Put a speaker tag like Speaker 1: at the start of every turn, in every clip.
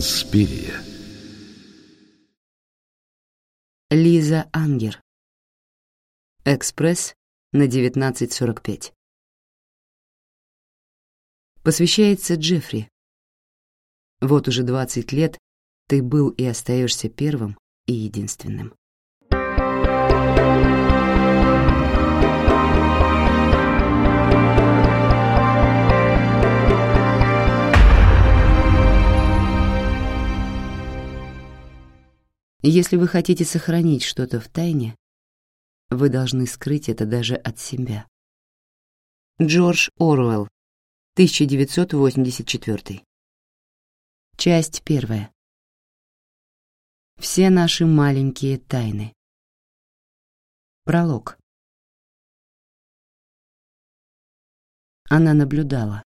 Speaker 1: Инспирия.
Speaker 2: Лиза Ангер. Экспресс на 19.45. Посвящается Джеффри. Вот уже 20 лет ты был и остаешься первым и единственным. Если вы хотите сохранить что-то в тайне, вы должны скрыть это даже от себя. Джордж Оруэлл, 1984. Часть первая. Все наши маленькие тайны. Пролог. Она наблюдала.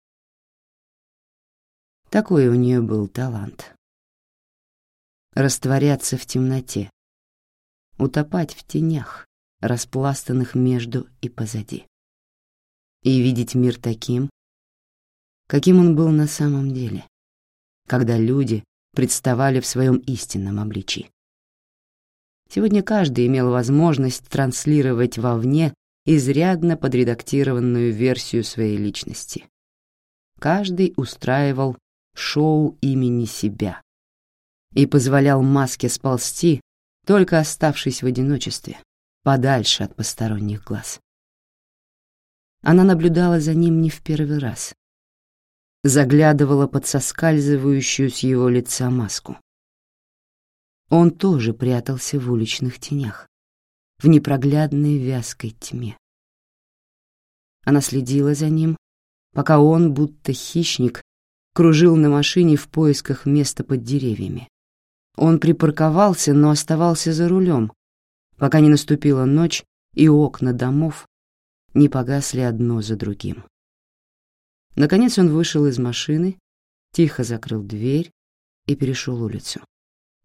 Speaker 2: Такой у нее был талант растворяться в темноте, утопать в тенях, распластанных между и позади. И видеть мир таким, каким он был на самом деле, когда люди представали в своем истинном обличии. Сегодня каждый имел возможность транслировать вовне изрядно подредактированную версию своей личности. Каждый устраивал шоу имени себя, и позволял маске сползти, только оставшись в одиночестве, подальше от посторонних глаз. Она наблюдала за ним не в первый раз. Заглядывала под соскальзывающую с его лица маску. Он тоже прятался в уличных тенях, в непроглядной вязкой тьме. Она следила за ним, пока он, будто хищник, кружил на машине в поисках места под деревьями. Он припарковался, но оставался за рулем, пока не наступила ночь и окна домов не погасли одно за другим. Наконец он вышел из машины, тихо закрыл дверь и перешел улицу.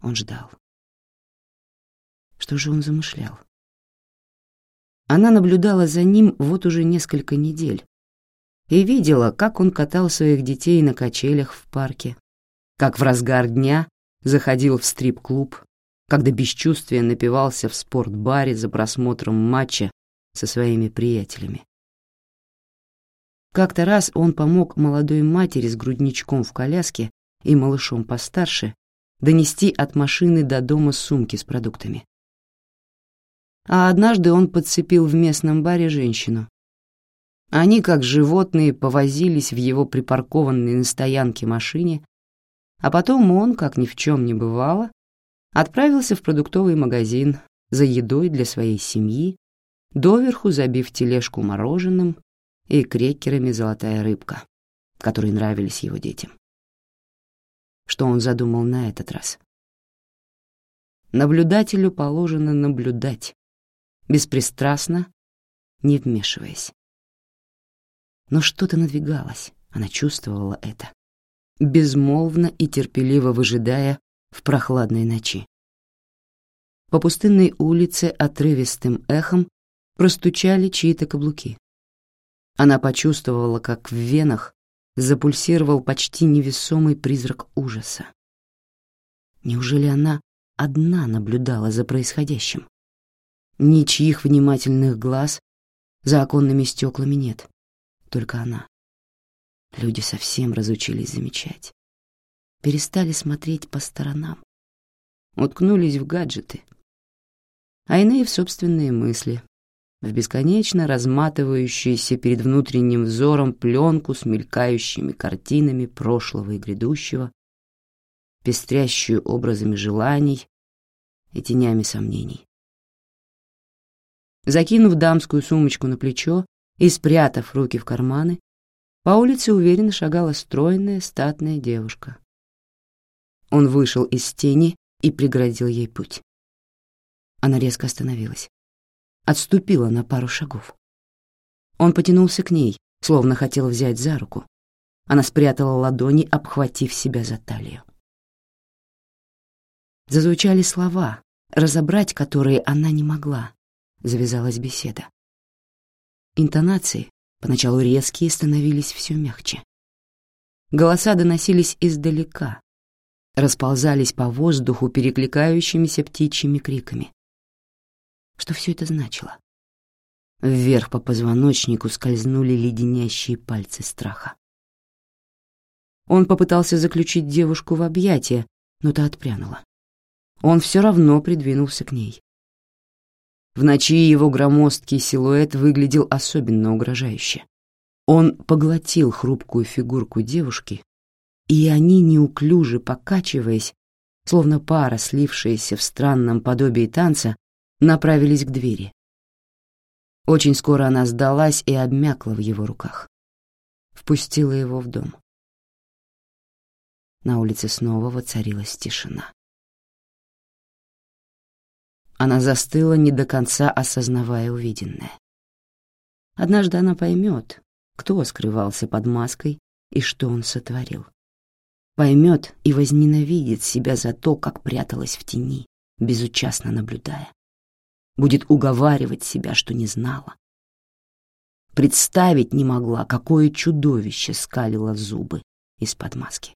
Speaker 2: Он ждал. Что же он замышлял? Она наблюдала за ним вот уже несколько недель и видела, как он катал своих детей на качелях в парке, как в разгар дня заходил в стрип-клуб, когда бесчувствие напивался в спортбаре за просмотром матча со своими приятелями. Как-то раз он помог молодой матери с грудничком в коляске и малышом постарше донести от машины до дома сумки с продуктами. А однажды он подцепил в местном баре женщину. Они, как животные, повозились в его припаркованной на стоянке машине, а потом он, как ни в чем не бывало, отправился в продуктовый магазин за едой для своей семьи, доверху забив тележку мороженым и крекерами «Золотая рыбка», которые нравились его детям. Что он задумал на этот раз? Наблюдателю положено наблюдать, беспристрастно, не вмешиваясь. Но что-то надвигалось, она чувствовала это безмолвно и терпеливо выжидая в прохладной ночи. По пустынной улице отрывистым эхом простучали чьи-то каблуки. Она почувствовала, как в венах запульсировал почти невесомый призрак ужаса. Неужели она одна наблюдала за происходящим? Ничьих внимательных глаз за оконными стеклами нет, только она. Люди совсем разучились замечать. Перестали смотреть по сторонам. Уткнулись в гаджеты. А иные в собственные мысли, в бесконечно разматывающуюся перед внутренним взором пленку с мелькающими картинами прошлого и грядущего, пестрящую образами желаний и тенями сомнений. Закинув дамскую сумочку на плечо и спрятав руки в карманы, по улице уверенно шагала стройная, статная девушка. Он вышел из тени и преградил ей путь. Она резко остановилась. Отступила на пару шагов. Он потянулся к ней, словно хотел взять за руку. Она спрятала ладони, обхватив себя за талию. Зазвучали слова, разобрать которые она не могла. Завязалась беседа. Интонации, Поначалу резкие становились все мягче. Голоса доносились издалека, расползались по воздуху перекликающимися птичьими криками. Что все это значило? Вверх по позвоночнику скользнули леденящие пальцы страха. Он попытался заключить девушку в объятия, но та отпрянула. Он все равно придвинулся к ней. В ночи его громоздкий силуэт выглядел особенно угрожающе. Он поглотил хрупкую фигурку девушки, и они, неуклюже покачиваясь, словно пара, слившаяся в странном подобии танца, направились к двери. Очень скоро она сдалась и обмякла в его руках. Впустила его в дом. На улице снова воцарилась тишина. Она застыла, не до конца осознавая увиденное. Однажды она поймет, кто скрывался под маской и что он сотворил. Поймет и возненавидит себя за то, как пряталась в тени, безучастно наблюдая. Будет уговаривать себя, что не знала. Представить не могла, какое чудовище скалило зубы из-под маски.